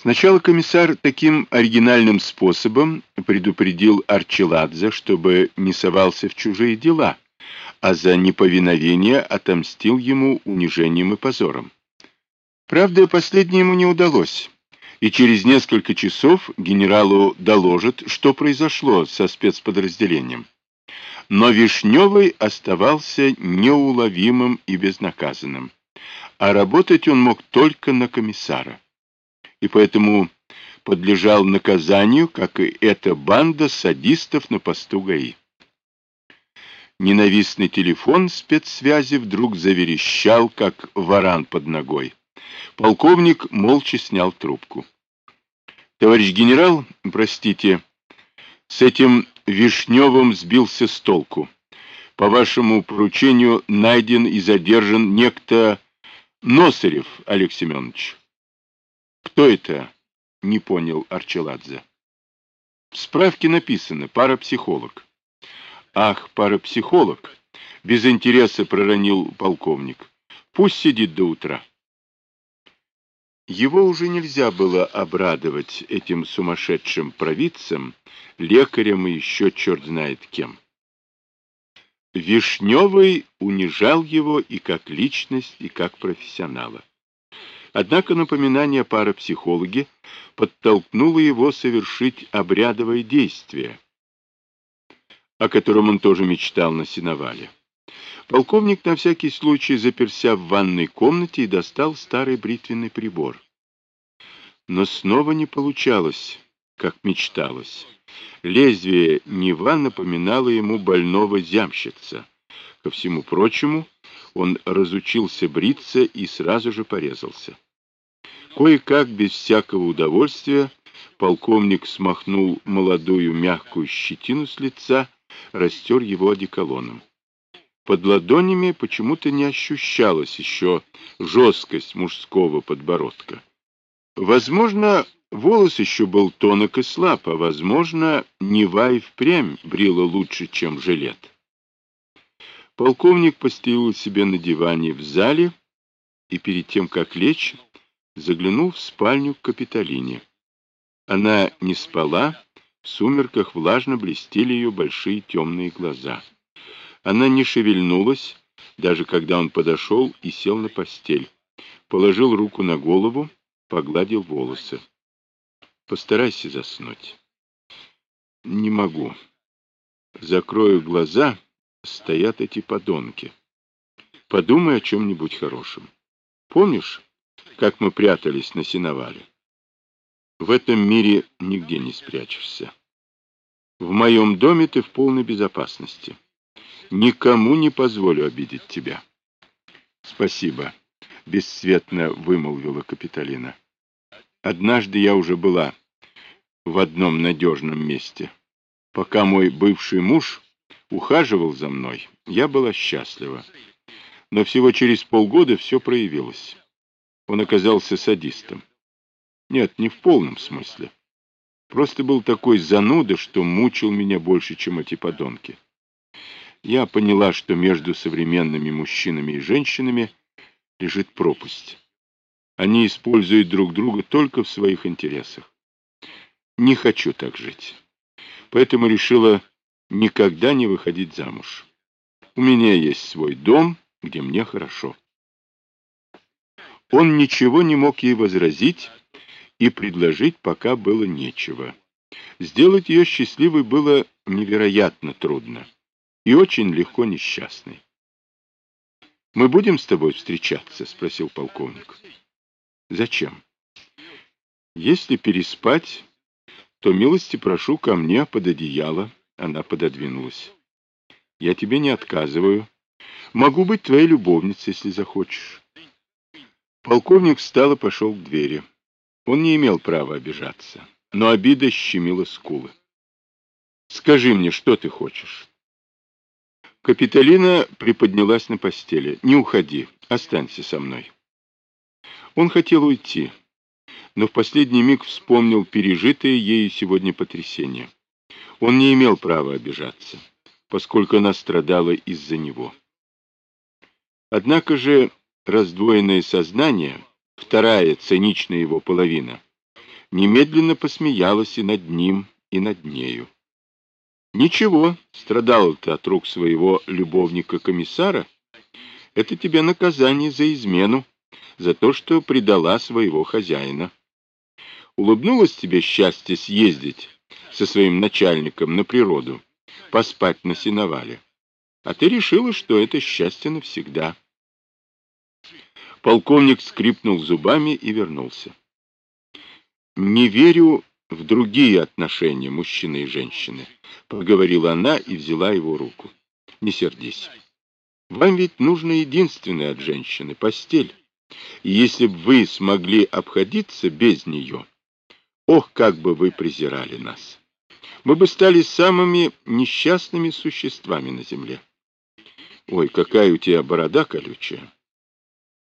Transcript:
Сначала комиссар таким оригинальным способом предупредил Арчеладзе, чтобы не совался в чужие дела, а за неповиновение отомстил ему унижением и позором. Правда, последнее ему не удалось, и через несколько часов генералу доложат, что произошло со спецподразделением. Но Вишневый оставался неуловимым и безнаказанным, а работать он мог только на комиссара и поэтому подлежал наказанию, как и эта банда садистов на посту ГАИ. Ненавистный телефон спецсвязи вдруг заверещал, как варан под ногой. Полковник молча снял трубку. «Товарищ генерал, простите, с этим Вишневым сбился с толку. По вашему поручению найден и задержан некто Носарев Олег Семенович». «Кто это?» — не понял Арчеладзе. В справке написано «парапсихолог». «Ах, парапсихолог!» — без интереса проронил полковник. «Пусть сидит до утра». Его уже нельзя было обрадовать этим сумасшедшим провидцам, лекарем и еще черт знает кем. Вишневый унижал его и как личность, и как профессионала. Однако напоминание парапсихологи подтолкнуло его совершить обрядовое действие, о котором он тоже мечтал на сеновале. Полковник на всякий случай заперся в ванной комнате и достал старый бритвенный прибор. Но снова не получалось, как мечталось. Лезвие Нева напоминало ему больного зямщица. Ко всему прочему, он разучился бриться и сразу же порезался. Кое-как, без всякого удовольствия, полковник смахнул молодую мягкую щетину с лица, растер его одеколоном. Под ладонями почему-то не ощущалась еще жесткость мужского подбородка. Возможно, волос еще был тонок и слаб, а, возможно, Нева и впрямь брила лучше, чем жилет. Полковник постелил себе на диване в зале и перед тем, как лечь, заглянул в спальню к Капитолине. Она не спала, в сумерках влажно блестели ее большие темные глаза. Она не шевельнулась, даже когда он подошел и сел на постель. Положил руку на голову, погладил волосы. Постарайся заснуть. Не могу. Закрою глаза, стоят эти подонки. Подумай о чем-нибудь хорошем. Помнишь, как мы прятались на сеновале. В этом мире нигде не спрячешься. В моем доме ты в полной безопасности. Никому не позволю обидеть тебя. Спасибо, бесцветно вымолвила Капитолина. Однажды я уже была в одном надежном месте. Пока мой бывший муж ухаживал за мной, я была счастлива. Но всего через полгода все проявилось. Он оказался садистом. Нет, не в полном смысле. Просто был такой зануда, что мучил меня больше, чем эти подонки. Я поняла, что между современными мужчинами и женщинами лежит пропасть. Они используют друг друга только в своих интересах. Не хочу так жить. Поэтому решила никогда не выходить замуж. У меня есть свой дом, где мне хорошо. Он ничего не мог ей возразить и предложить пока было нечего. Сделать ее счастливой было невероятно трудно и очень легко несчастной. «Мы будем с тобой встречаться?» — спросил полковник. «Зачем?» «Если переспать, то милости прошу ко мне под одеяло». Она пододвинулась. «Я тебе не отказываю. Могу быть твоей любовницей, если захочешь». Полковник встал и пошел к двери. Он не имел права обижаться, но обида щемила скулы. «Скажи мне, что ты хочешь?» Капитолина приподнялась на постели. «Не уходи, останься со мной». Он хотел уйти, но в последний миг вспомнил пережитое ею сегодня потрясение. Он не имел права обижаться, поскольку она страдала из-за него. Однако же раздвоенное сознание, вторая циничная его половина, немедленно посмеялась и над ним, и над нею. Ничего, страдал ты от рук своего любовника-комиссара. Это тебе наказание за измену, за то, что предала своего хозяина. Улыбнулось тебе счастье съездить со своим начальником на природу, поспать на сеновале. А ты решила, что это счастье навсегда. Полковник скрипнул зубами и вернулся. «Не верю в другие отношения мужчины и женщины», — поговорила она и взяла его руку. «Не сердись. Вам ведь нужно единственное от женщины — постель. И если бы вы смогли обходиться без нее, ох, как бы вы презирали нас! Мы бы стали самыми несчастными существами на земле. Ой, какая у тебя борода колючая!»